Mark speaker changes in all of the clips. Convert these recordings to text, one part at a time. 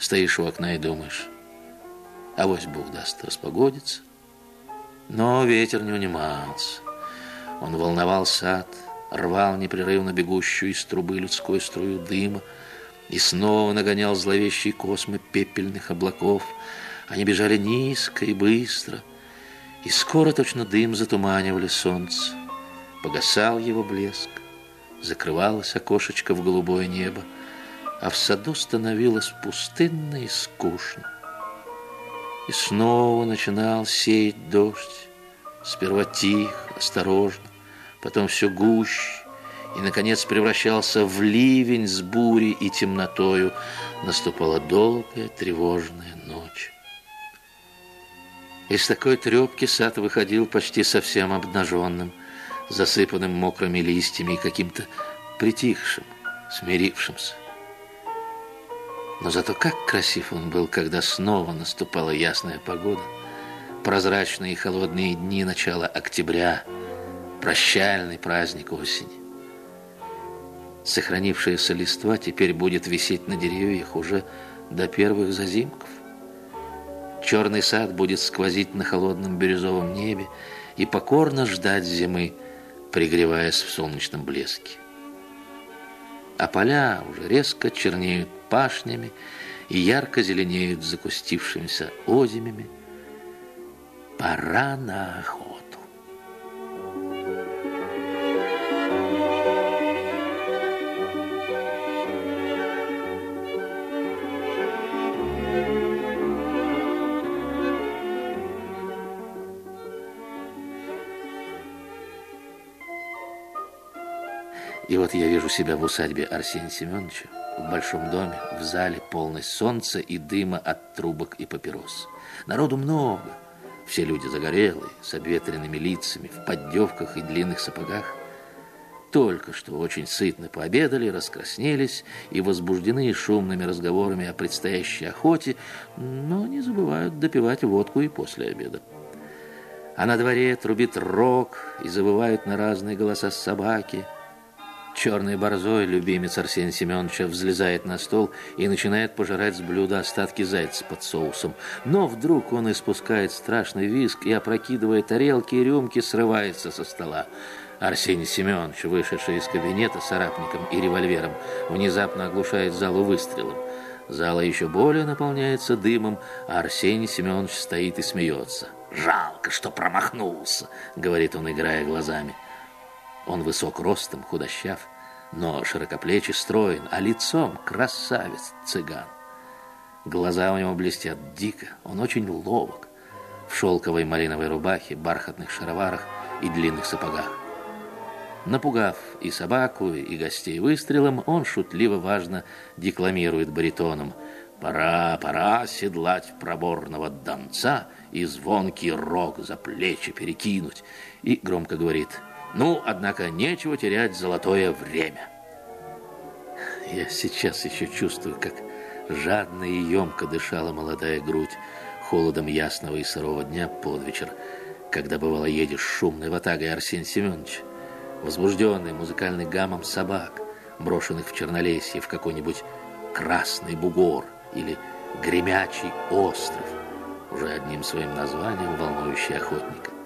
Speaker 1: Стоишь у окна и думаешь, авось Бог даст распогодиться. Но ветер не унимался. Он волновал сад, рвал непрерывно бегущую из трубы людской струю дыма и снова нагонял зловещие космы пепельных облаков. Они бежали низко и быстро, и скоро точно дым затуманивали солнце. Погасал его блеск, закрывалось окошечко в голубое небо, а в саду становилось пустынно и скучно. И снова начинал сеять дождь, сперва тихо, осторожно, потом все гуще, и, наконец, превращался в ливень с бурей и темнотою. Наступала долгая тревожная ночь. Из такой трепки сад выходил почти совсем обнаженным, засыпанным мокрыми листьями и каким-то притихшим, смирившимся. Но зато как красив он был, когда снова наступала ясная погода, прозрачные и холодные дни начала октября, прощальный праздник осени. Сохранившаяся листва теперь будет висеть на деревьях уже до первых зазимков. Черный сад будет сквозить на холодном бирюзовом небе и покорно ждать зимы, пригреваясь в солнечном блеске. А поля уже резко чернеют пашнями и ярко зеленеют закустившимися озимями. Пора на охоту. И вот я вижу себя в усадьбе Арсения Семеновича, в большом доме, в зале, полной солнца и дыма от трубок и папирос. Народу много, все люди загорелые, с обветренными лицами, в поддевках и длинных сапогах. Только что очень сытно пообедали, раскраснелись и возбуждены шумными разговорами о предстоящей охоте, но не забывают допивать водку и после обеда. А на дворе трубит рог и забывают на разные голоса собаки – Черный борзой, любимец Арсения Семеновича, взлезает на стол и начинает пожирать с блюда остатки зайца под соусом. Но вдруг он испускает страшный визг и, опрокидывая тарелки и рюмки, срывается со стола. Арсений Семенович, вышедший из кабинета с арапником и револьвером, внезапно оглушает залу выстрелом. Зала еще более наполняется дымом, а Арсений Семенович стоит и смеется. «Жалко, что промахнулся», — говорит он, играя глазами. Он высок ростом, худощав, но широкоплечий строен, а лицом красавец цыган. Глаза у него блестят дико, он очень ловок, в шелковой малиновой рубахе, бархатных шароварах и длинных сапогах. Напугав и собаку, и гостей выстрелом, он шутливо-важно декламирует баритоном «Пора, пора седлать проборного донца и звонкий рог за плечи перекинуть» и громко говорит «Пора, ну, однако, нечего терять золотое время. Я сейчас еще чувствую, как жадно и емко дышала молодая грудь холодом ясного и сырого дня под вечер, когда, бывало, едешь шумной ватагой Арсений Семенович, возбужденный музыкальный гамом собак, брошенных в Чернолесье в какой-нибудь красный бугор или гремячий остров, уже одним своим названием волнующий охотника.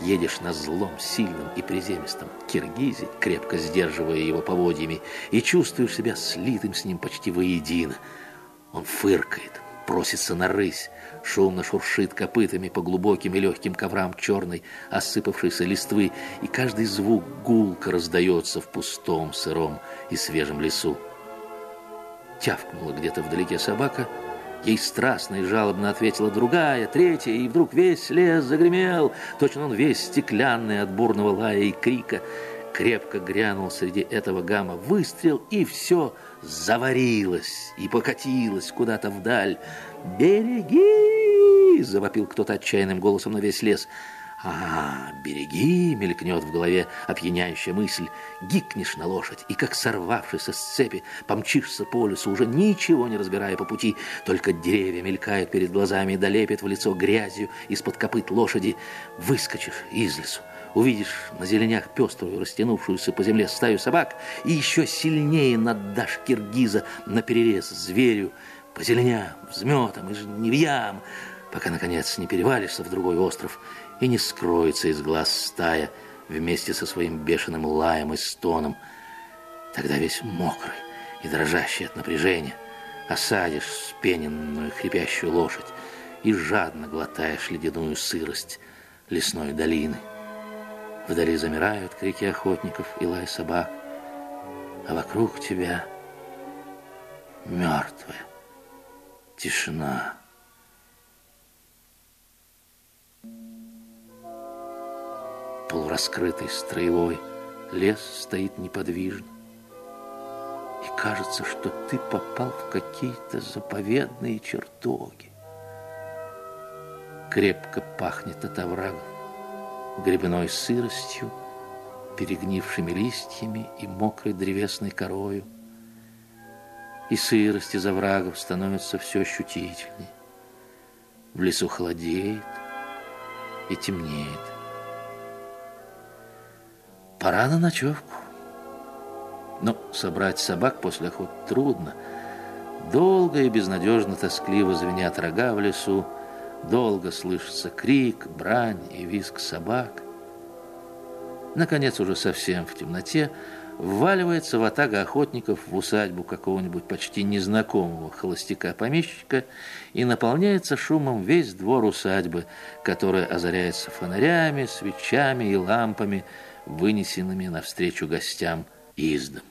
Speaker 1: Едешь на злом, сильном и приземистом киргизе, крепко сдерживая его поводьями, и чувствуешь себя слитым с ним почти воедино. Он фыркает, просится на рысь, шумно шуршит копытами по глубоким и легким коврам черной, осыпавшейся листвы, и каждый звук гулко раздается в пустом, сыром и свежем лесу. Тявкнула где-то вдалеке собака — Ей страстно и жалобно ответила другая, третья, и вдруг весь лес загремел. Точно он весь стеклянный от бурного лая и крика. Крепко грянул среди этого гамма выстрел, и все заварилось и покатилось куда-то вдаль. «Береги!» – завопил кто-то отчаянным голосом на весь лес – «А, береги!» — мелькнет в голове опьяняющая мысль. Гикнешь на лошадь, и как сорвавшийся с цепи, помчишься по лесу, уже ничего не разбирая по пути, только деревья мелькают перед глазами и долепят в лицо грязью из-под копыт лошади. Выскочишь из лесу, увидишь на зеленях пеструю, растянувшуюся по земле стаю собак, и еще сильнее надашь киргиза на перерез зверю, по зеленям, взметам и жневьям, пока, наконец, не перевалишься в другой остров и не скроется из глаз стая вместе со своим бешеным лаем и стоном. Тогда весь мокрый и дрожащий от напряжения осадишь спененную хрипящую лошадь и жадно глотаешь ледяную сырость лесной долины. Вдали замирают крики охотников и лай собак, а вокруг тебя мертвая тишина. Полураскрытый строевой лес стоит неподвижно. И кажется, что ты попал в какие-то заповедные чертоги. Крепко пахнет от оврагов, грибной сыростью, перегнившими листьями и мокрой древесной корою. И сырость из оврагов становится все ощутительнее. В лесу холодеет и темнеет. Пора на ночевку. Но собрать собак после охот трудно. Долго и безнадежно тоскливо звенят рога в лесу, Долго слышится крик, брань и визг собак. Наконец, уже совсем в темноте, вваливается ватага охотников в усадьбу какого-нибудь почти незнакомого холостяка-помещика и наполняется шумом весь двор усадьбы, которая озаряется фонарями, свечами и лампами, вынесенными навстречу гостям из дому.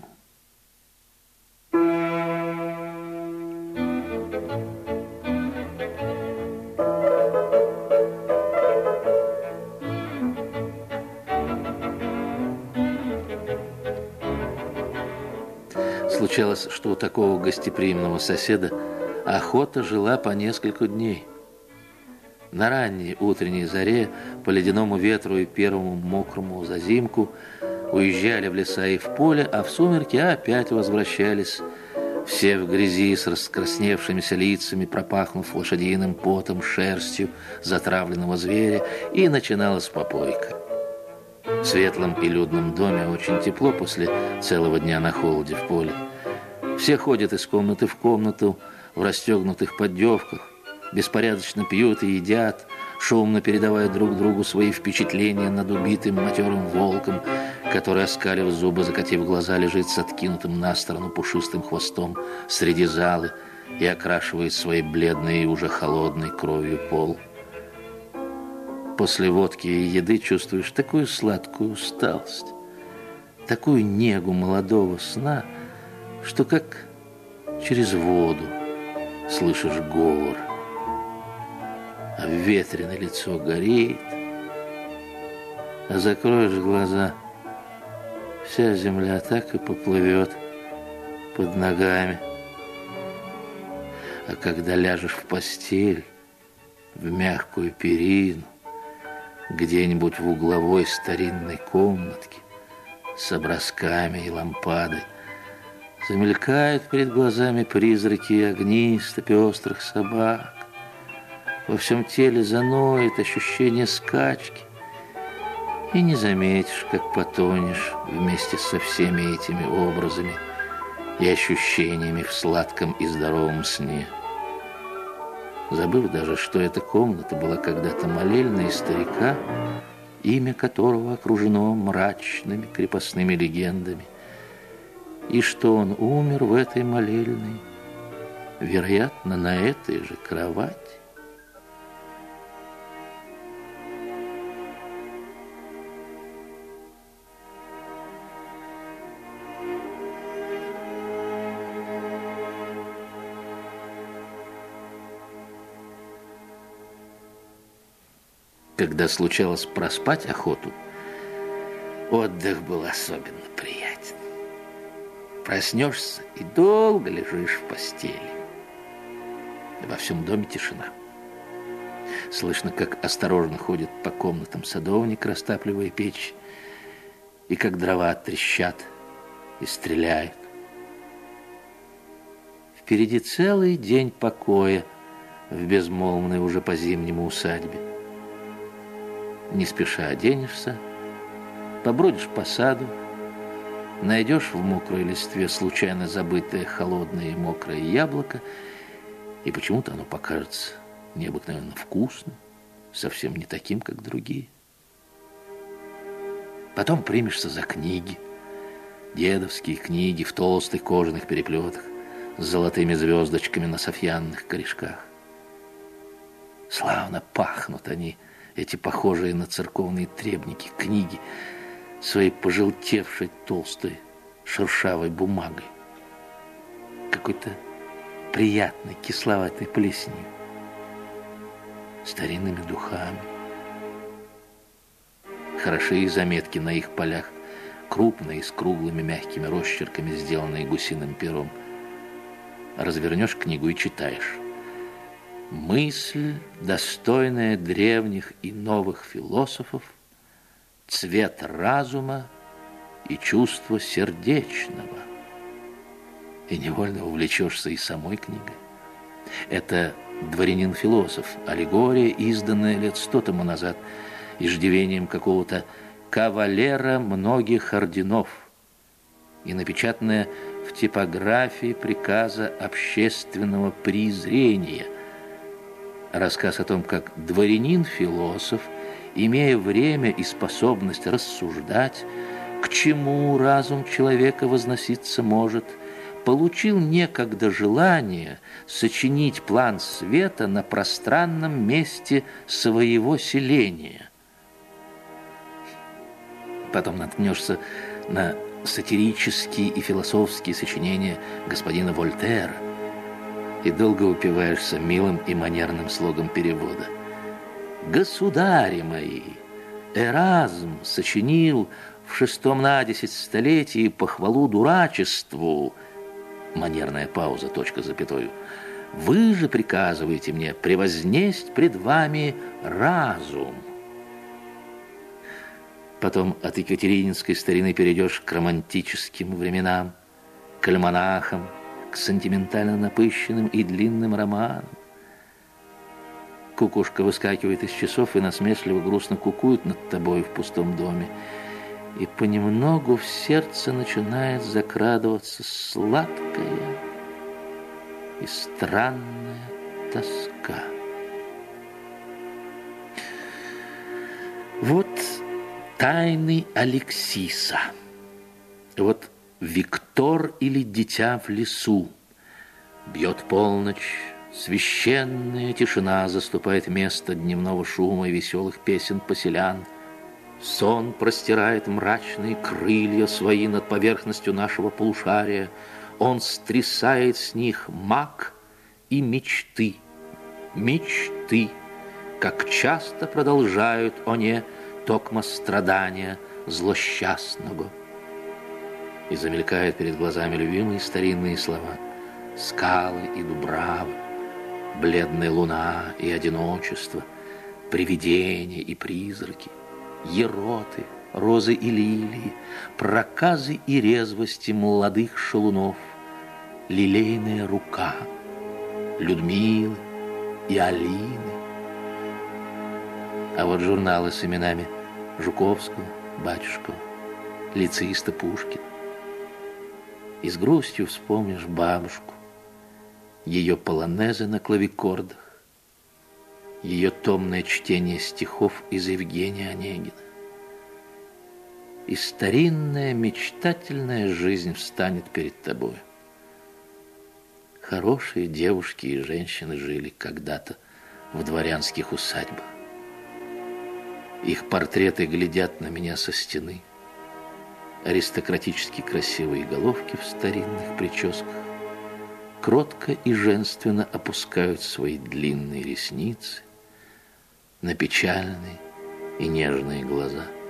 Speaker 1: Случалось, что у такого гостеприимного соседа охота жила по несколько дней. На ранней утренней заре, по ледяному ветру и первому мокрому зазимку, уезжали в леса и в поле, а в сумерки опять возвращались, все в грязи с раскрасневшимися лицами, пропахнув лошадиным потом, шерстью затравленного зверя, и начиналась попойка. В светлом и людном доме очень тепло после целого дня на холоде в поле. Все ходят из комнаты в комнату в расстегнутых поддевках, беспорядочно пьют и едят, шумно передавая друг другу свои впечатления над убитым матерым волком, который, оскалив зубы, закатив глаза, лежит с откинутым на сторону пушистым хвостом среди залы и окрашивает своей бледной и уже холодной кровью пол. После водки и еды чувствуешь такую сладкую усталость, такую негу молодого сна – что как через воду слышишь говор, а ветреное лицо горит, а закроешь глаза, вся земля так и поплывет под ногами. А когда ляжешь в постель, в мягкую перину, где-нибудь в угловой старинной комнатке с образками и лампадой, Замелькают перед глазами призраки огнисто пестрых собак. Во всем теле заноет ощущение скачки. И не заметишь, как потонешь вместе со всеми этими образами и ощущениями в сладком и здоровом сне. Забыв даже, что эта комната была когда-то молельной старика, имя которого окружено мрачными крепостными легендами и что он умер в этой молельной, вероятно, на этой же кровати. Когда случалось проспать охоту, отдых был особенно приятен. Проснешься и долго лежишь в постели. Во всем доме тишина. Слышно, как осторожно ходит по комнатам садовник, растапливая печь, и как дрова трещат и стреляют. Впереди целый день покоя в безмолвной уже по-зимнему усадьбе. Не спеша оденешься, побродишь по саду, Найдешь в мокрой листве случайно забытое холодное и мокрое яблоко И почему-то оно покажется необыкновенно вкусным, совсем не таким, как другие. Потом примешься за книги, дедовские книги в толстых кожаных переплетах с золотыми звездочками на софьянных корешках. Славно пахнут они, эти похожие на церковные требники книги, своей пожелтевшей толстой шершавой бумагой. Какой-то приятной кисловатой плесенью, старинными духами. Хороши и заметки на их полях, крупные, с круглыми мягкими росчерками, сделанные гусиным пером. Развернешь книгу и читаешь. Мысль, достойная древних и новых философов, цвет разума и чувство сердечного. И невольно увлечешься и самой книгой. Это дворянин-философ, аллегория, изданная лет сто тому назад иждивением какого-то кавалера многих орденов и напечатанная в типографии приказа общественного презрения – рассказ о том, как дворянин-философ, имея время и способность рассуждать, к чему разум человека возноситься может, получил некогда желание сочинить план света на пространном месте своего селения. Потом наткнешься на сатирические и философские сочинения господина Вольтера, и долго упиваешься милым и манерным слогом перевода. «Государи мои!» Эразм сочинил в шестом на десять столетии похвалу дурачеству. Манерная пауза, точка запятую. Вы же приказываете мне превознесть пред вами разум. Потом от екатерининской старины перейдешь к романтическим временам, к альманахам, к сентиментально напыщенным и длинным романам. Кукушка выскакивает из часов и насмешливо грустно кукует над тобой в пустом доме. И понемногу в сердце начинает закрадываться сладкая и странная тоска. Вот тайны Алексиса. Вот Виктор или дитя в лесу. Бьет полночь, священная тишина заступает место дневного шума и веселых песен поселян. Сон простирает мрачные крылья свои над поверхностью нашего полушария. Он стрясает с них мак и мечты. Мечты, как часто продолжают они токмо страдания злосчастного и замелькают перед глазами любимые старинные слова. Скалы и дубравы, бледная луна и одиночество, привидения и призраки, ероты, розы и лилии, проказы и резвости молодых шалунов, лилейная рука, Людмилы и Алины. А вот журналы с именами Жуковского, Батюшкова, лицеиста Пушкина. И с грустью вспомнишь бабушку, ее полонезы на клавикордах, ее томное чтение стихов из Евгения Онегина. И старинная мечтательная жизнь встанет перед тобой. Хорошие девушки и женщины жили когда-то в дворянских усадьбах. Их портреты глядят на меня со стены – аристократически красивые головки в старинных прическах, кротко и женственно опускают свои длинные ресницы на печальные и нежные глаза –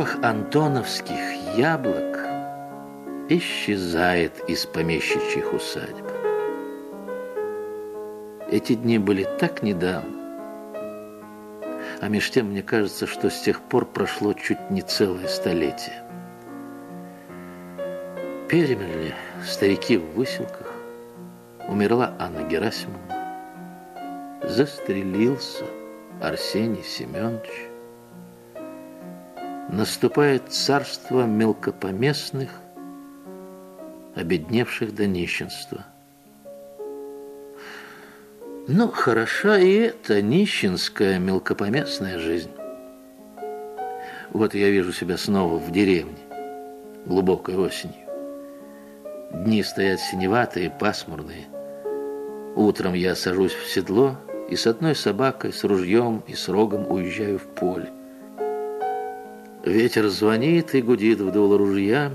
Speaker 1: Запах антоновских яблок исчезает из помещичьих усадеб. Эти дни были так недавно, а меж тем мне кажется, что с тех пор прошло чуть не целое столетие. Перемерли старики в выселках, умерла Анна Герасимовна, застрелился Арсений Семенович. Наступает царство мелкопоместных, обедневших до нищенства. Но хороша и эта нищенская мелкопоместная жизнь. Вот я вижу себя снова в деревне, глубокой осенью. Дни стоят синеватые, пасмурные. Утром я сажусь в седло и с одной собакой, с ружьем и с рогом уезжаю в поле. Ветер звонит и гудит вдоль ружья.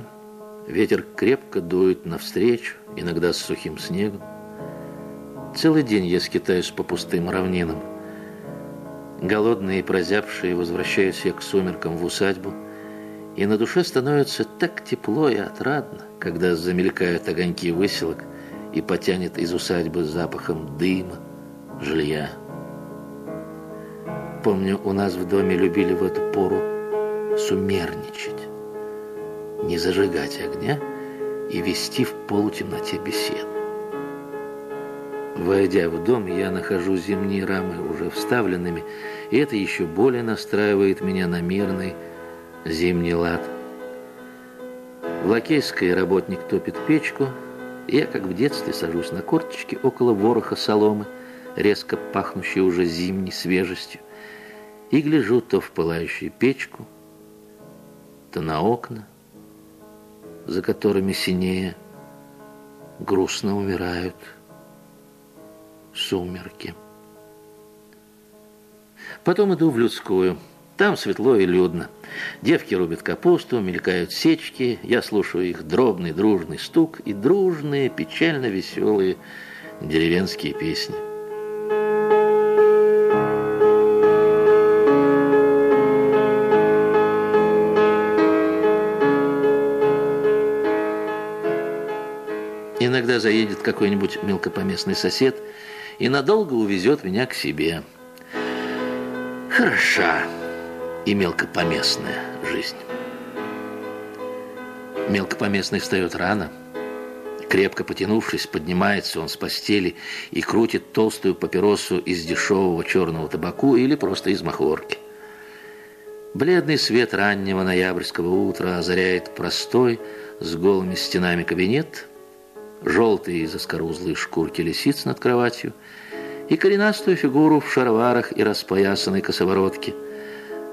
Speaker 1: Ветер крепко дует навстречу, иногда с сухим снегом. Целый день я скитаюсь по пустым равнинам. Голодные и прозябшие возвращаюсь я к сумеркам в усадьбу – и на душе становится так тепло и отрадно, когда замелькают огоньки выселок и потянет из усадьбы запахом дыма, жилья. Помню, у нас в доме любили в эту пору сумерничать, не зажигать огня и вести в полутемноте беседу. Войдя в дом, я нахожу зимние рамы уже вставленными, и это еще более настраивает меня на мирный, зимний лад. В лакейской работник топит печку, я, как в детстве, сажусь на корточки около вороха соломы, резко пахнущей уже зимней свежестью, и гляжу то в пылающую печку, то на окна, за которыми синее грустно умирают сумерки. Потом иду в людскую – там светло и людно. Девки рубят капусту, мелькают сечки. Я слушаю их дробный, дружный стук и дружные, печально веселые деревенские песни. Иногда заедет какой-нибудь мелкопоместный сосед и надолго увезет меня к себе. Хороша и мелкопоместная жизнь. Мелкопоместный встает рано, крепко потянувшись, поднимается он с постели и крутит толстую папиросу из дешевого черного табаку или просто из махорки. Бледный свет раннего ноябрьского утра озаряет простой с голыми стенами кабинет, желтые заскорузлые шкурки лисиц над кроватью и коренастую фигуру в шароварах и распоясанной косоворотке –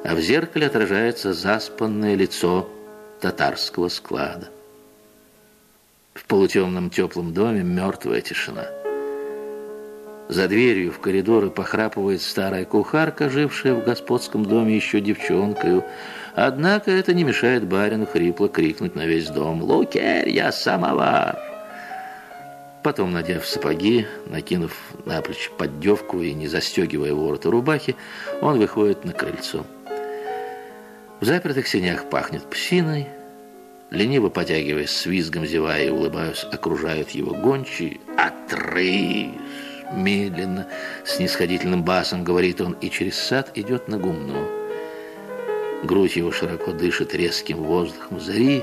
Speaker 1: а в зеркале отражается заспанное лицо татарского склада. В полутемном теплом доме мертвая тишина. За дверью в коридоры похрапывает старая кухарка, жившая в господском доме еще девчонкою. Однако это не мешает барину хрипло крикнуть на весь дом «Лукерь, я самовар!». Потом, надев сапоги, накинув на плечи поддевку и не застегивая ворота рубахи, он выходит на крыльцо. В запертых сенях пахнет псиной. Лениво потягиваясь с визгом, зевая и улыбаясь, окружают его гончие. «Отрыж!» Медленно, с нисходительным басом говорит он, и через сад идет на гумно. Грудь его широко дышит резким воздухом зари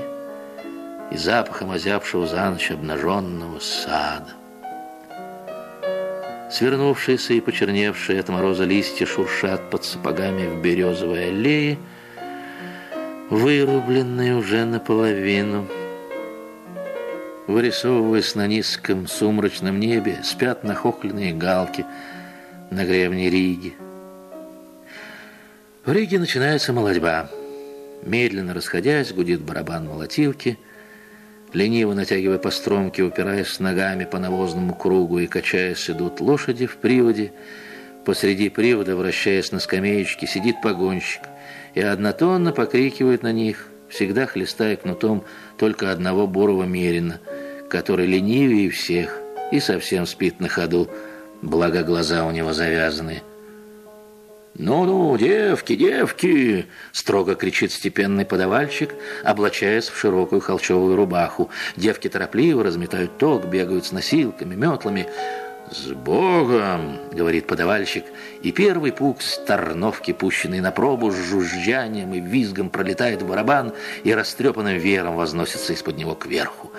Speaker 1: и запахом озябшего за ночь обнаженного сада. Свернувшиеся и почерневшие от мороза листья шуршат под сапогами в березовой аллее, вырубленный уже наполовину. Вырисовываясь на низком сумрачном небе, спят нахохленные галки на гребне Риги. В Риге начинается молодьба. Медленно расходясь, гудит барабан молотилки, лениво натягивая по стромке, упираясь ногами по навозному кругу и качаясь, идут лошади в приводе. Посреди привода, вращаясь на скамеечке, сидит погонщик – и однотонно покрикивает на них, всегда хлестая кнутом только одного бурого мерина, который ленивее всех и совсем спит на ходу, благо глаза у него завязаны. «Ну-ну, девки, девки!» — строго кричит степенный подавальщик, облачаясь в широкую холчевую рубаху. Девки торопливо разметают ток, бегают с носилками, метлами. «С Богом!» — говорит подавальщик, и первый пук с торновки, пущенный на пробу, с жужжанием и визгом пролетает в барабан и растрепанным веером возносится из-под него кверху.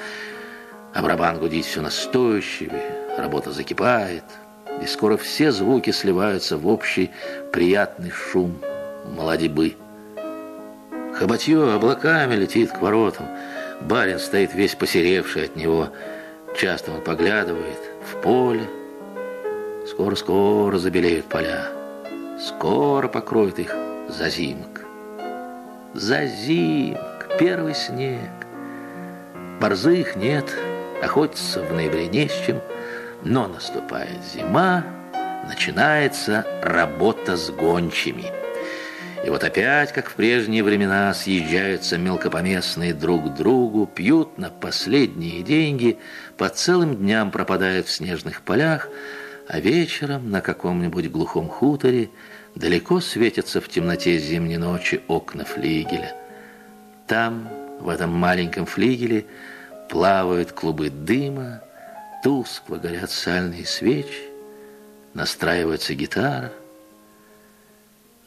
Speaker 1: А барабан гудит все настойчивее, работа закипает, и скоро все звуки сливаются в общий приятный шум молодебы. Хоботье облаками летит к воротам, барин стоит весь посеревший от него, часто он поглядывает в поле, Скоро-скоро забелеют поля, скоро покроет их зазимок. Зазимок, первый снег. Борзых нет, охотиться в ноябре не с чем, но наступает зима, начинается работа с гончими. И вот опять, как в прежние времена, съезжаются мелкопоместные друг к другу, пьют на последние деньги, по целым дням пропадают в снежных полях, а вечером на каком-нибудь глухом хуторе далеко светятся в темноте зимней ночи окна флигеля. Там, в этом маленьком флигеле, плавают клубы дыма, тускло горят сальные свечи, настраивается гитара.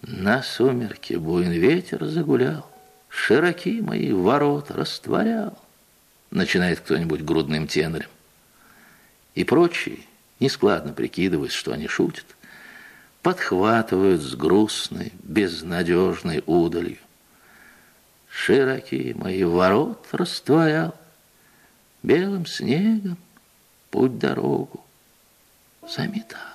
Speaker 1: На сумерке буйный ветер загулял, широки мои ворота растворял, начинает кто-нибудь грудным тенорем. И прочие, нескладно прикидываясь, что они шутят, подхватывают с грустной, безнадежной удалью. Широкие мои ворот растворял, белым снегом путь дорогу заметал.